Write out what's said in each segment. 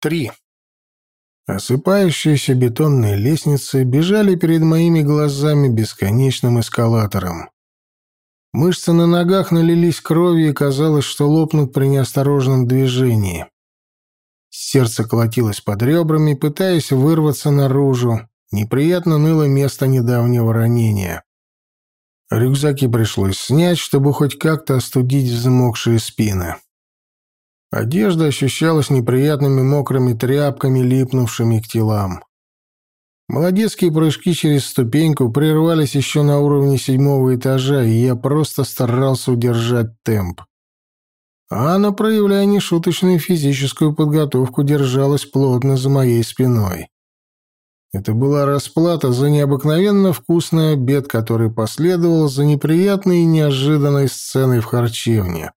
3. Осыпающиеся бетонные лестницы бежали перед моими глазами бесконечным эскалатором. Мышцы на ногах налились кровью, и казалось, что лопнут при неосторожном движении. Сердце колотилось под ребрами, пытаясь вырваться наружу. Неприятно ныло место недавнего ранения. Рюкзаки пришлось снять, чтобы хоть как-то остудить взмокшие спины. Одежда ощущалась неприятными мокрыми тряпками, липнувшими к телам. Молодецкие прыжки через ступеньку прервались еще на уровне седьмого этажа, и я просто старался удержать темп. А она, проявляя нешуточную физическую подготовку, держалась плотно за моей спиной. Это была расплата за необыкновенно вкусный обед, который последовал за неприятной и неожиданной сценой в харчевне.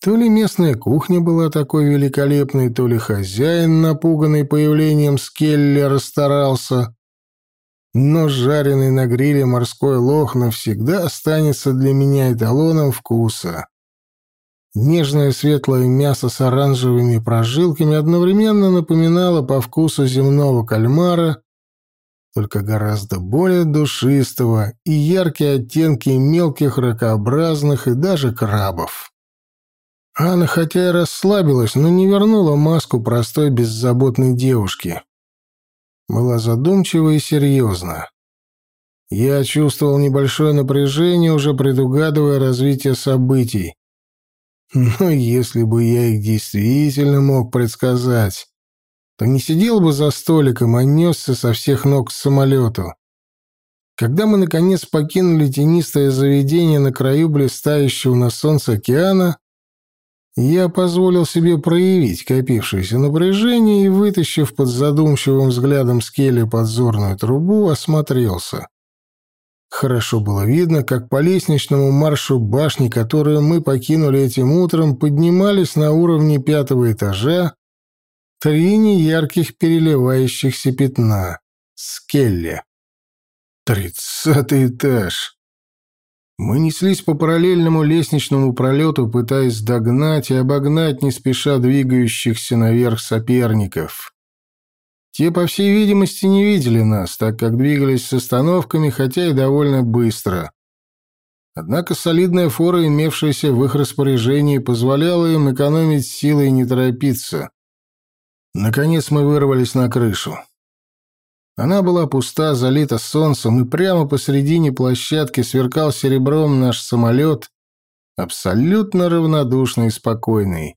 То ли местная кухня была такой великолепной, то ли хозяин, напуганный появлением Скелли, расстарался. Но жареный на гриле морской лох навсегда останется для меня эталоном вкуса. Нежное светлое мясо с оранжевыми прожилками одновременно напоминало по вкусу земного кальмара, только гораздо более душистого и яркие оттенки мелких ракообразных и даже крабов. Анна хотя и расслабилась, но не вернула маску простой беззаботной девушки. Была задумчива и серьезна. Я чувствовал небольшое напряжение, уже предугадывая развитие событий. Но если бы я их действительно мог предсказать, то не сидел бы за столиком, а несся со всех ног к самолету. Когда мы, наконец, покинули тенистое заведение на краю блистающего на солнце океана, я позволил себе проявить копившееся напряжение и, вытащив под задумчивым взглядом скелли подзорную трубу, осмотрелся. Хорошо было видно, как по лестничному маршу башни, которую мы покинули этим утром, поднимались на уровне пятого этажа три неярких переливающихся пятна. Скелли. Тридцатый этаж. Мы неслись по параллельному лестничному пролету, пытаясь догнать и обогнать не спеша двигающихся наверх соперников. Те, по всей видимости, не видели нас, так как двигались с остановками, хотя и довольно быстро. Однако солидная фора, имевшаяся в их распоряжении, позволяла им экономить силы и не торопиться. Наконец мы вырвались на крышу. Она была пуста, залита солнцем, и прямо посредине площадки сверкал серебром наш самолет, абсолютно равнодушный и спокойный.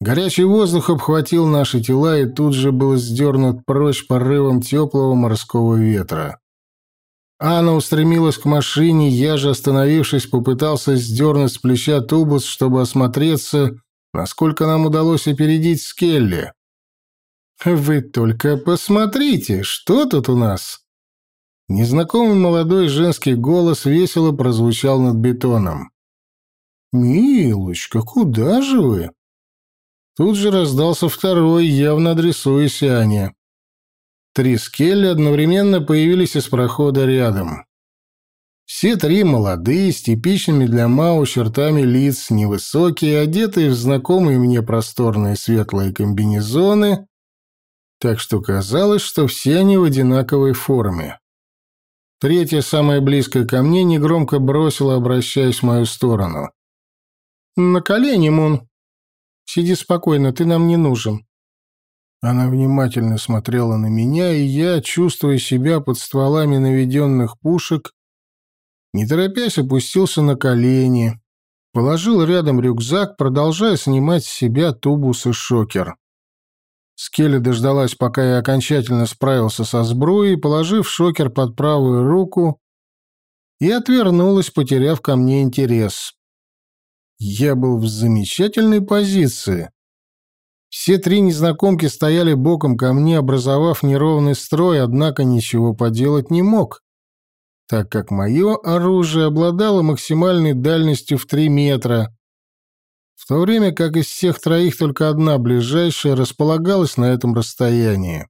Горячий воздух обхватил наши тела и тут же был сдернут прочь порывом теплого морского ветра. Анна устремилась к машине, я же, остановившись, попытался сдернуть с плеча тубус, чтобы осмотреться, насколько нам удалось опередить Скелли. «Вы только посмотрите, что тут у нас?» Незнакомый молодой женский голос весело прозвучал над бетоном. «Милочка, куда же вы?» Тут же раздался второй, явно адресуясь Ане. Три скелли одновременно появились из прохода рядом. Все три молодые, с типичными для Мау чертами лиц, невысокие, одетые в знакомые мне просторные светлые комбинезоны так что казалось, что все они в одинаковой форме. Третья, самая близкая ко мне, негромко бросила, обращаясь в мою сторону. «На колени, Мун. Сиди спокойно, ты нам не нужен». Она внимательно смотрела на меня, и я, чувствуя себя под стволами наведенных пушек, не торопясь опустился на колени, положил рядом рюкзак, продолжая снимать с себя тубус и шокер. Скелли дождалась, пока я окончательно справился со сбруей, положив шокер под правую руку, и отвернулась, потеряв ко мне интерес. Я был в замечательной позиции. Все три незнакомки стояли боком ко мне, образовав неровный строй, однако ничего поделать не мог, так как мое оружие обладало максимальной дальностью в три метра, в то время как из всех троих только одна ближайшая располагалась на этом расстоянии.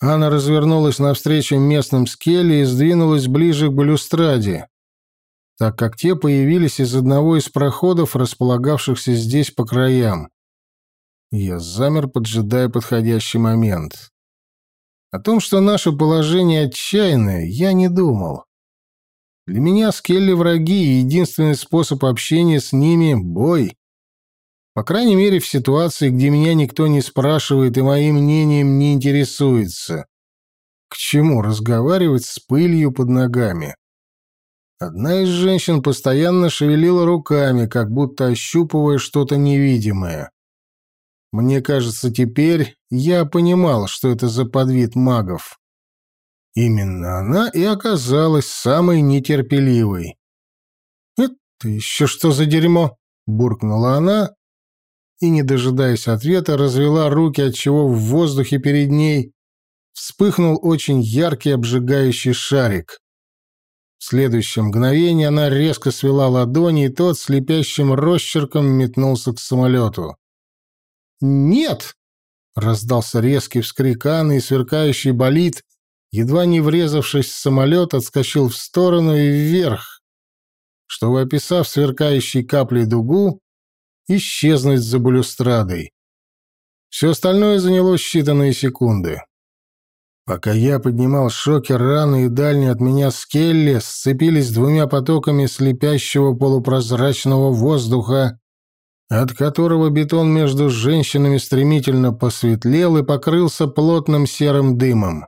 Она развернулась навстречу местным скеле и сдвинулась ближе к балюстраде, так как те появились из одного из проходов, располагавшихся здесь по краям. Я замер, поджидая подходящий момент. О том, что наше положение отчаянное, я не думал. Для меня скелли враги, и единственный способ общения с ними — бой. По крайней мере, в ситуации, где меня никто не спрашивает и моим мнением не интересуется. К чему разговаривать с пылью под ногами? Одна из женщин постоянно шевелила руками, как будто ощупывая что-то невидимое. Мне кажется, теперь я понимал, что это за подвид магов. Именно она и оказалась самой нетерпеливой. «Это еще что за дерьмо?» — буркнула она, и, не дожидаясь ответа, развела руки, отчего в воздухе перед ней вспыхнул очень яркий обжигающий шарик. В следующее мгновение она резко свела ладони, и тот слепящим росчерком метнулся к самолету. «Нет!» — раздался резкий вскрик Анны, и сверкающий болид, едва не врезавшись в самолет, отскочил в сторону и вверх, чтобы, описав сверкающей каплей дугу, исчезнуть за балюстрадой. Все остальное заняло считанные секунды. Пока я поднимал шокер, раны и дальние от меня скелли сцепились двумя потоками слепящего полупрозрачного воздуха, от которого бетон между женщинами стремительно посветлел и покрылся плотным серым дымом.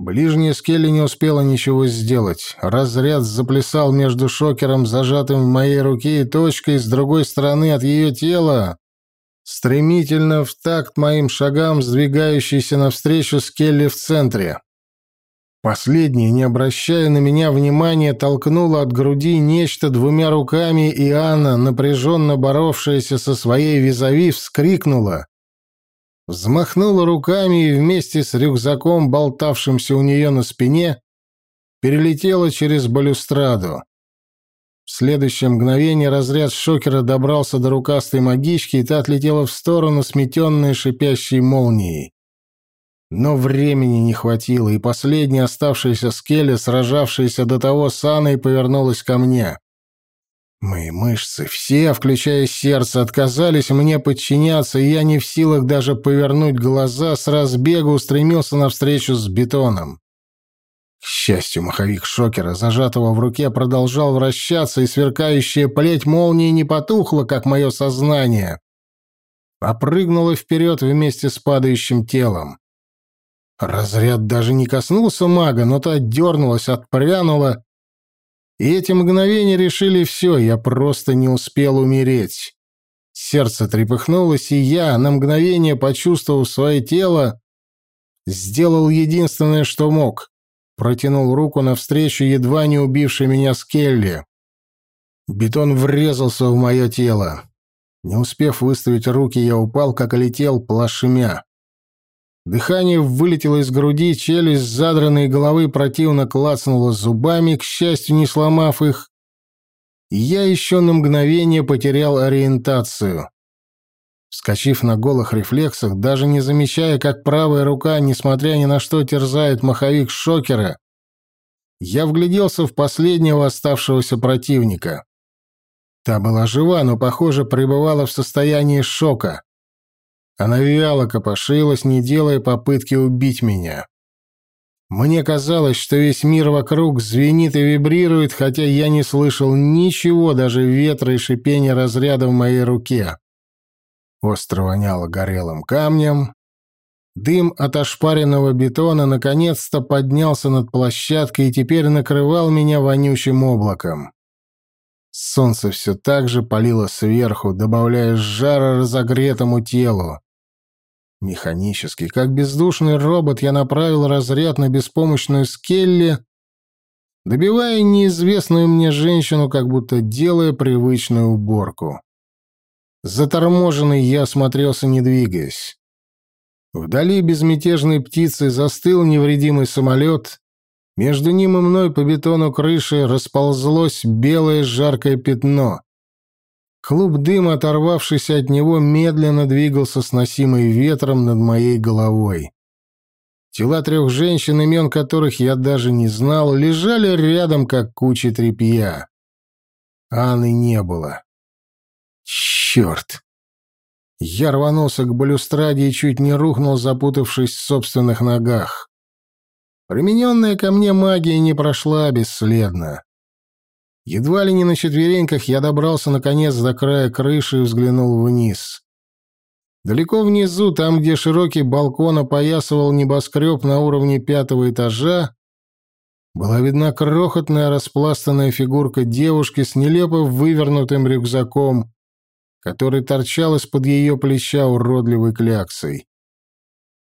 Ближняя скелли не успела ничего сделать. Разряд заплясал между шокером, зажатым в моей руке, и точкой с другой стороны от ее тела, стремительно в такт моим шагам, сдвигающейся навстречу скелли в центре. Последняя, не обращая на меня внимания, толкнула от груди нечто двумя руками, и Анна, напряженно боровшаяся со своей визави, вскрикнула взмахнула руками и вместе с рюкзаком, болтавшимся у нее на спине, перелетела через балюстраду. В следующее мгновение разряд шокера добрался до рукастой магички, и та отлетела в сторону, сметенной шипящей молнией. Но времени не хватило, и последняя оставшаяся скеля, сражавшаяся до того с Анной, повернулась ко мне. Мои мышцы, все, включая сердце, отказались мне подчиняться, и я не в силах даже повернуть глаза, с разбегу устремился навстречу с бетоном. К счастью, маховик шокера, зажатого в руке, продолжал вращаться, и сверкающая плеть молнии не потухла, как мое сознание, а прыгнула вперед вместе с падающим телом. Разряд даже не коснулся мага, но та дернулась, отпрянула и эти мгновения решили все, я просто не успел умереть. Сердце трепыхнулось, и я, на мгновение почувствовав свое тело, сделал единственное, что мог. Протянул руку навстречу едва не убившей меня Скелли. Бетон врезался в мое тело. Не успев выставить руки, я упал, как и летел, плашмя. Дыхание вылетело из груди, челюсть задранной головы противно клацнула зубами, к счастью, не сломав их. Я еще на мгновение потерял ориентацию. Вскочив на голых рефлексах, даже не замечая, как правая рука, несмотря ни на что, терзает маховик шокера, я вгляделся в последнего оставшегося противника. Та была жива, но, похоже, пребывала в состоянии шока. Она вяло копошилась, не делая попытки убить меня. Мне казалось, что весь мир вокруг звенит и вибрирует, хотя я не слышал ничего, даже ветра и шипения разряда в моей руке. Остро воняло горелым камнем. Дым от ошпаренного бетона наконец-то поднялся над площадкой и теперь накрывал меня вонючим облаком. Солнце все так же палило сверху, добавляя жара разогретому телу. Механически, как бездушный робот, я направил разряд на беспомощную Скелли, добивая неизвестную мне женщину, как будто делая привычную уборку. Заторможенный я осмотрелся, не двигаясь. Вдали безмятежной птицы застыл невредимый самолет. Между ним и мной по бетону крыши расползлось белое жаркое пятно. Клуб дыма, оторвавшись от него, медленно двигался с носимой ветром над моей головой. Тела трех женщин, имен которых я даже не знал, лежали рядом, как куча тряпья. Анны не было. Черт! Я рванулся к балюстраде и чуть не рухнул, запутавшись в собственных ногах. Примененная ко мне магия не прошла бесследно. Едва ли не на четвереньках я добрался наконец до края крыши и взглянул вниз. Далеко внизу, там, где широкий балкон опоясывал небоскреб на уровне пятого этажа, была видна крохотная распластанная фигурка девушки с нелепо вывернутым рюкзаком, который торчал из-под ее плеча уродливой кляксой.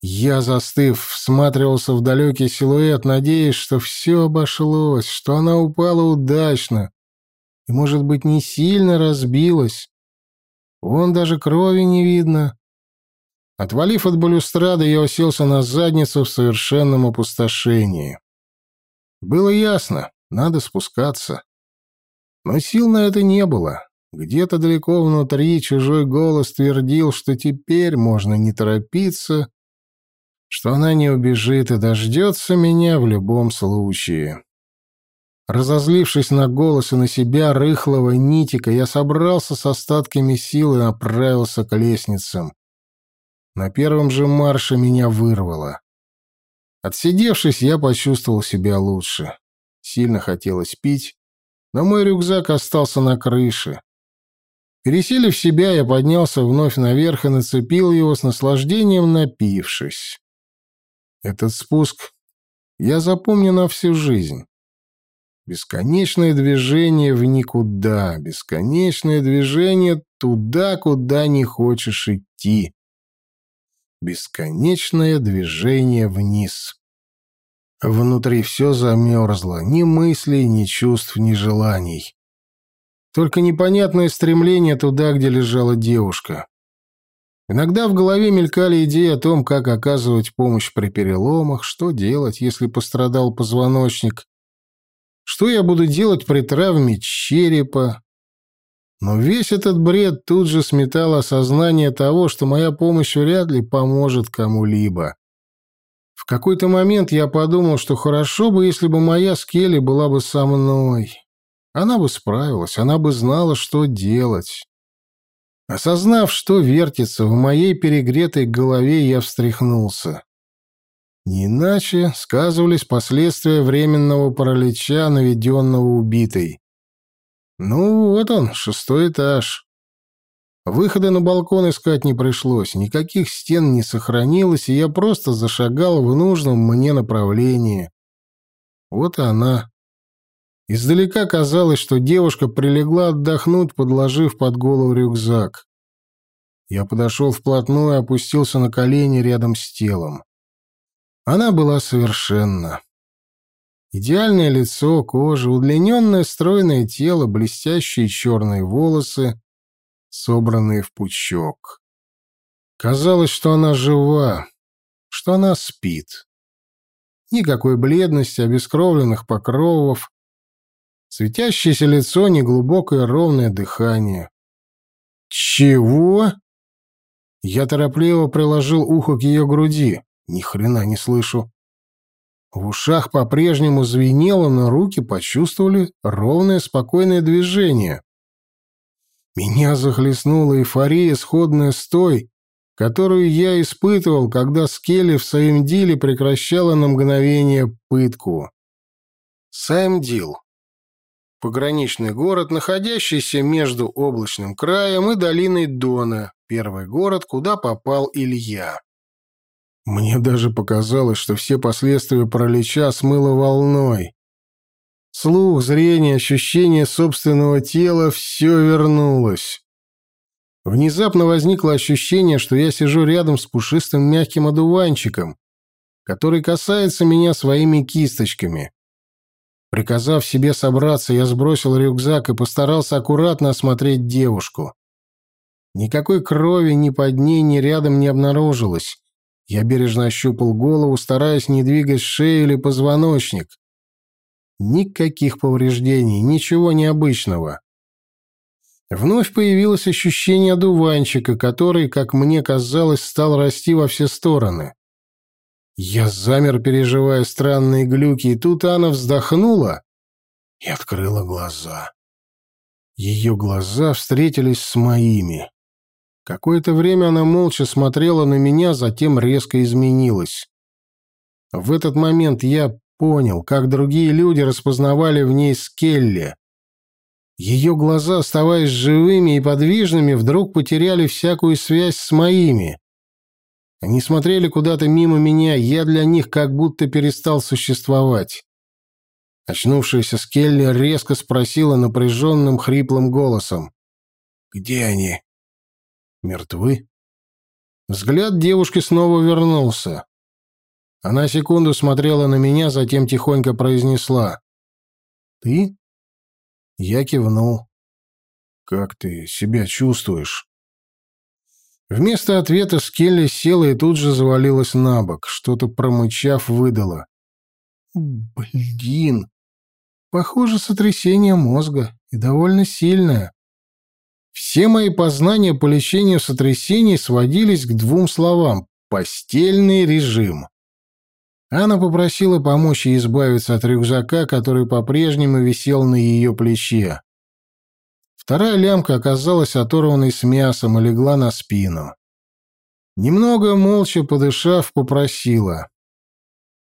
Я, застыв, всматривался в далекий силуэт, надеясь, что все обошлось, что она упала удачно и, может быть, не сильно разбилась. Вон даже крови не видно. Отвалив от балюстрады, я уселся на задницу в совершенном опустошении. Было ясно, надо спускаться. Но сил на это не было. Где-то далеко внутри чужой голос твердил, что теперь можно не торопиться, что она не убежит и дождется меня в любом случае. Разозлившись на голос и на себя рыхлого нитика, я собрался с остатками сил и направился к лестницам. На первом же марше меня вырвало. Отсидевшись, я почувствовал себя лучше. Сильно хотелось пить, но мой рюкзак остался на крыше. Пересилив себя, я поднялся вновь наверх и нацепил его с наслаждением, напившись. Этот спуск я запомню на всю жизнь. Бесконечное движение в никуда, бесконечное движение туда, куда не хочешь идти. Бесконечное движение вниз. Внутри все замерзло, ни мыслей, ни чувств, ни желаний. Только непонятное стремление туда, где лежала девушка. Иногда в голове мелькали идеи о том, как оказывать помощь при переломах, что делать, если пострадал позвоночник, что я буду делать при травме черепа. Но весь этот бред тут же сметал осознание того, что моя помощь вряд ли поможет кому-либо. В какой-то момент я подумал, что хорошо бы, если бы моя Скелли была бы со мной. Она бы справилась, она бы знала, что делать. Осознав, что вертится в моей перегретой голове, я встряхнулся. Не иначе сказывались последствия временного паралича, наведенного убитой. Ну, вот он, шестой этаж. Выхода на балкон искать не пришлось, никаких стен не сохранилось, и я просто зашагал в нужном мне направлении. Вот и она. Издалека казалось, что девушка прилегла отдохнуть, подложив под голову рюкзак. Я подошел вплотную и опустился на колени рядом с телом. Она была совершенна. Идеальное лицо, кожа, удлиненное стройное тело, блестящие черные волосы, собранные в пучок. Казалось, что она жива, что она спит. Никакой бледности, обескровленных покровов, Светящееся лицо, неглубокое ровное дыхание. «Чего?» Я торопливо приложил ухо к ее груди. Ни хрена не слышу. В ушах по-прежнему звенело, но руки почувствовали ровное спокойное движение. Меня захлестнула эйфория, сходная с той, которую я испытывал, когда Скелли в Саимдиле прекращала на мгновение пытку. Саимдил Пограничный город, находящийся между облачным краем и долиной Дона, первый город, куда попал Илья. Мне даже показалось, что все последствия паралича смыло волной. Слух, зрение, ощущение собственного тела — все вернулось. Внезапно возникло ощущение, что я сижу рядом с пушистым мягким одуванчиком, который касается меня своими кисточками. Приказав себе собраться, я сбросил рюкзак и постарался аккуратно осмотреть девушку. Никакой крови ни под ней, ни рядом не обнаружилось. Я бережно ощупал голову, стараясь не двигать шею или позвоночник. Никаких повреждений, ничего необычного. Вновь появилось ощущение одуванчика, который, как мне казалось, стал расти во все стороны. Я замер, переживая странные глюки, и тут Анна вздохнула и открыла глаза. Ее глаза встретились с моими. Какое-то время она молча смотрела на меня, затем резко изменилась. В этот момент я понял, как другие люди распознавали в ней Скелли. Ее глаза, оставаясь живыми и подвижными, вдруг потеряли всякую связь с моими. Они смотрели куда-то мимо меня, я для них как будто перестал существовать. Очнувшаяся Скелли резко спросила напряженным хриплым голосом. «Где они?» «Мертвы?» Взгляд девушки снова вернулся. Она секунду смотрела на меня, затем тихонько произнесла. «Ты?» Я кивнул. «Как ты себя чувствуешь?» Вместо ответа Скелли села и тут же завалилась на бок, что-то промычав, выдала. «Блин, похоже, сотрясение мозга, и довольно сильное». Все мои познания по лечению сотрясений сводились к двум словам «постельный режим». Анна попросила помочь ей избавиться от рюкзака, который по-прежнему висел на ее плече. Вторая лямка оказалась оторванной с мясом и легла на спину. Немного молча подышав, попросила.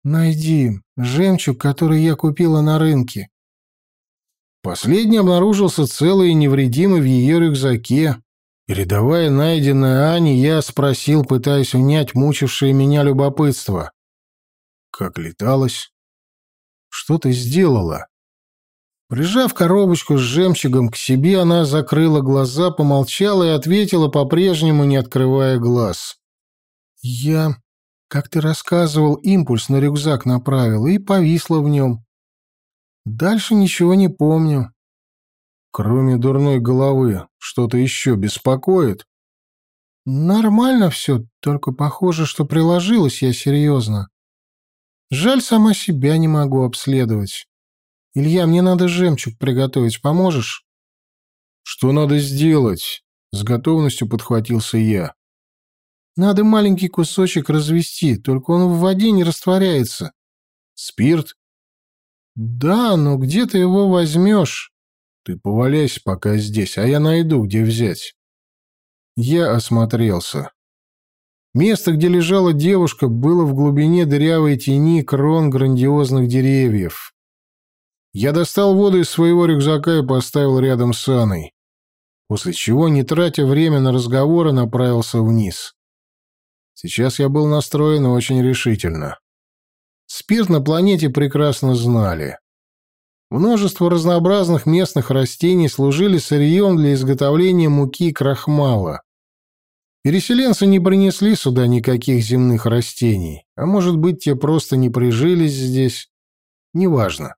«Найди жемчуг, который я купила на рынке». Последний обнаружился целый и невредимый в ее рюкзаке. Передавая найденное Ане, я спросил, пытаясь унять мучившее меня любопытство. «Как леталось?» «Что ты сделала?» Прижав коробочку с жемчугом к себе, она закрыла глаза, помолчала и ответила, по-прежнему не открывая глаз. «Я, как ты рассказывал, импульс на рюкзак направила и повисла в нем. Дальше ничего не помню. Кроме дурной головы, что-то еще беспокоит?» «Нормально все, только похоже, что приложилась я серьезно. Жаль, сама себя не могу обследовать». «Илья, мне надо жемчуг приготовить, поможешь?» «Что надо сделать?» — с готовностью подхватился я. «Надо маленький кусочек развести, только он в воде не растворяется». «Спирт?» «Да, но где ты его возьмешь?» «Ты поваляйся пока здесь, а я найду, где взять». Я осмотрелся. Место, где лежала девушка, было в глубине дырявой тени крон грандиозных деревьев. Я достал воду из своего рюкзака и поставил рядом с Анной, после чего, не тратя время на разговоры, направился вниз. Сейчас я был настроен очень решительно. Спирт на планете прекрасно знали. Множество разнообразных местных растений служили сырьем для изготовления муки и крахмала. Переселенцы не принесли сюда никаких земных растений, а может быть, те просто не прижились здесь. Неважно.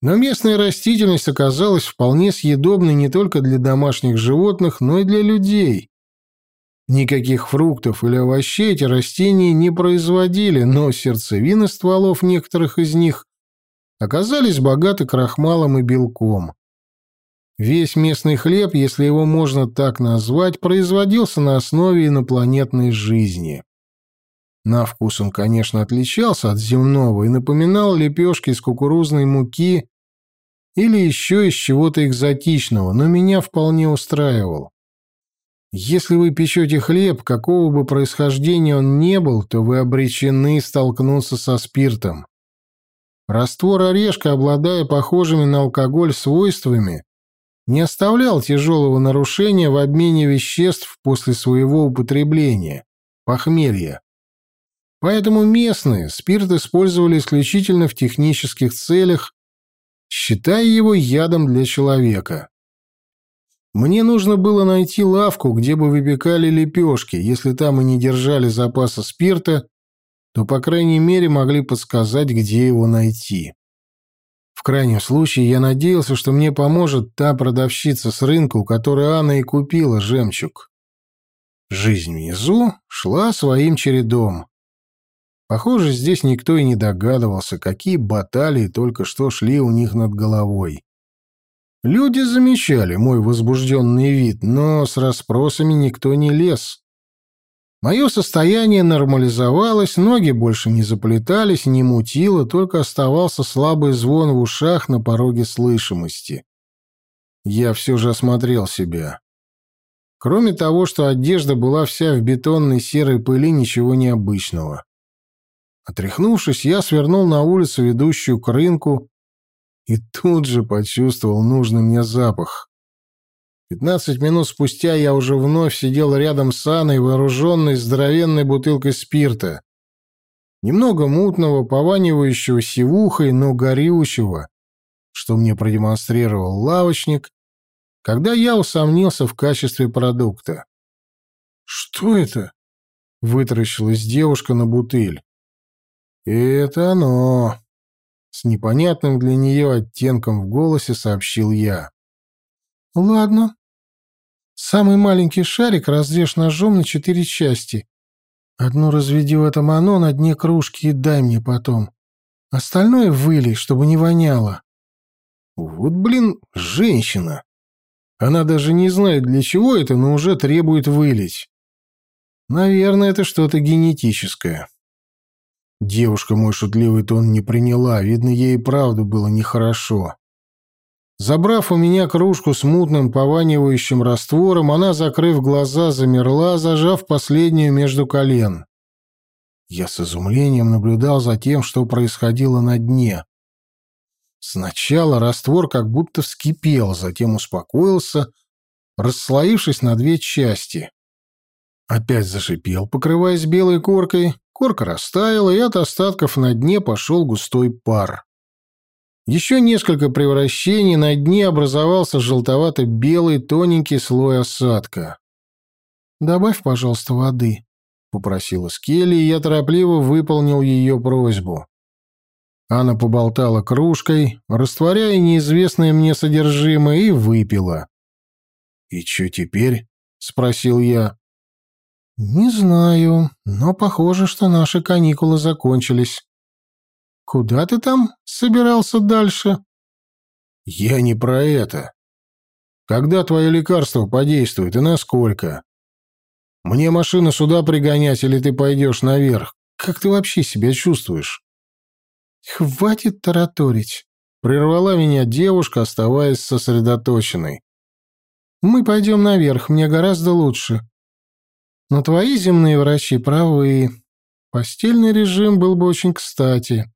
Но местная растительность оказалась вполне съедобной не только для домашних животных, но и для людей. Никаких фруктов или овощей эти растения не производили, но сердцевины стволов некоторых из них оказались богаты крахмалом и белком. Весь местный хлеб, если его можно так назвать, производился на основе инопланетной жизни. На вкус он, конечно, отличался от земного и напоминал лепешки из кукурузной муки или еще из чего-то экзотичного, но меня вполне устраивал. Если вы печете хлеб, какого бы происхождения он не был, то вы обречены столкнуться со спиртом. Раствор орешка, обладая похожими на алкоголь свойствами, не оставлял тяжелого нарушения в обмене веществ после своего употребления, похмелья. Поэтому местные спирт использовали исключительно в технических целях, считая его ядом для человека. Мне нужно было найти лавку, где бы выпекали лепешки. Если там и не держали запаса спирта, то, по крайней мере, могли подсказать, где его найти. В крайнем случае, я надеялся, что мне поможет та продавщица с рынка, у которой Анна и купила жемчуг. Жизнь внизу шла своим чередом. Похоже, здесь никто и не догадывался, какие баталии только что шли у них над головой. Люди замечали мой возбужденный вид, но с расспросами никто не лез. Мое состояние нормализовалось, ноги больше не заплетались, не мутило, только оставался слабый звон в ушах на пороге слышимости. Я все же осмотрел себя. Кроме того, что одежда была вся в бетонной серой пыли, ничего необычного. Отряхнувшись, я свернул на улицу, ведущую к рынку, и тут же почувствовал нужный мне запах. Пятнадцать минут спустя я уже вновь сидел рядом с Анной, вооруженной здоровенной бутылкой спирта. Немного мутного, пованивающего сивухой, но горючего, что мне продемонстрировал лавочник, когда я усомнился в качестве продукта. «Что это?» — вытаращилась девушка на бутыль. «Это оно!» — с непонятным для нее оттенком в голосе сообщил я. «Ладно. Самый маленький шарик разрежь ножом на четыре части. Одну разведи в этом оно на дне кружки и дай мне потом. Остальное вылей, чтобы не воняло». «Вот, блин, женщина!» Она даже не знает, для чего это, но уже требует вылить. Наверное, это что-то генетическое. Девушка мой шутливый тон не приняла, видно, ей и правда было нехорошо. Забрав у меня кружку с мутным пованивающим раствором, она, закрыв глаза, замерла, зажав последнюю между колен. Я с изумлением наблюдал за тем, что происходило на дне. Сначала раствор как будто вскипел, затем успокоился, расслоившись на две части. Опять зашипел, покрываясь белой коркой, корка растаяла, и от остатков на дне пошел густой пар. Еще несколько превращений, на дне образовался желтовато-белый тоненький слой осадка. «Добавь, пожалуйста, воды», — попросила Скелли, и я торопливо выполнил ее просьбу. Анна поболтала кружкой, растворяя неизвестное мне содержимое, и выпила. «И что теперь?» — спросил я. «Не знаю, но похоже, что наши каникулы закончились. Куда ты там собирался дальше?» «Я не про это. Когда твое лекарство подействует и насколько? Мне машину сюда пригонять или ты пойдешь наверх? Как ты вообще себя чувствуешь?» «Хватит тараторить», — прервала меня девушка, оставаясь сосредоточенной. «Мы пойдем наверх, мне гораздо лучше. Но твои земные врачи правы. Постельный режим был бы очень кстати».